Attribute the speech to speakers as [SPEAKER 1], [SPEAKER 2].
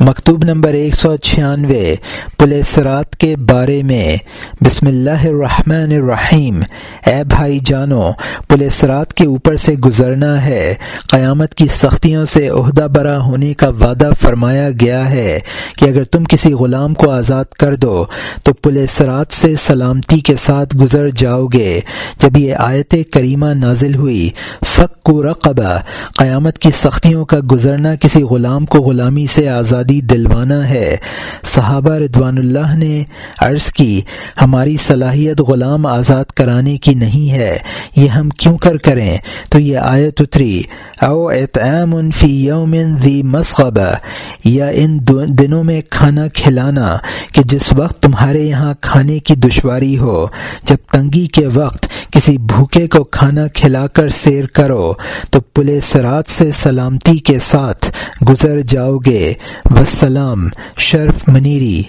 [SPEAKER 1] مکتوب نمبر ایک سو چھیانوے پلیسرات کے بارے میں۔ بسم اللہ الرحمن الرحیم۔ اے بھائی جانو پلیسرات کے اوپر سے گزرنا ہے۔ قیامت کی سختیوں سے عہدہ برا ہونے کا وعدہ فرمایا گیا ہے کہ اگر تم کسی غلام کو آزاد کر دو، تو پلیسرات سے سلامتی کے ساتھ گزر جاؤ گے۔ جب یہ آیت کریمہ نازل ہوئی فق رقبہ۔ قیامت کی سختیوں کا گزرنا کسی غلام کو غلامی سے آزادی دلوانا ہے۔ صحابہ ردوان اللہ نے عرض کی، ہماری صلاحیت غلام آزاد کرانے کی نہیں ہے، یہ ہم کیوں کر کریں؟ تو یہ آیت اتری، او اطعام فی یوم ذی مسغبہ یا ان دنوں میں کھانا کھلانا، کہ جس وقت تمہارے یہاں کھانے کی دشواری ہو، جب تنگی کے وقت کسی بھوکے کو کھانا کھلا کر سیر کرو، تو پلے سرات سے سلامتی کے ساتھ گزر جاؤ گے۔ وسلام، شرف منیری۔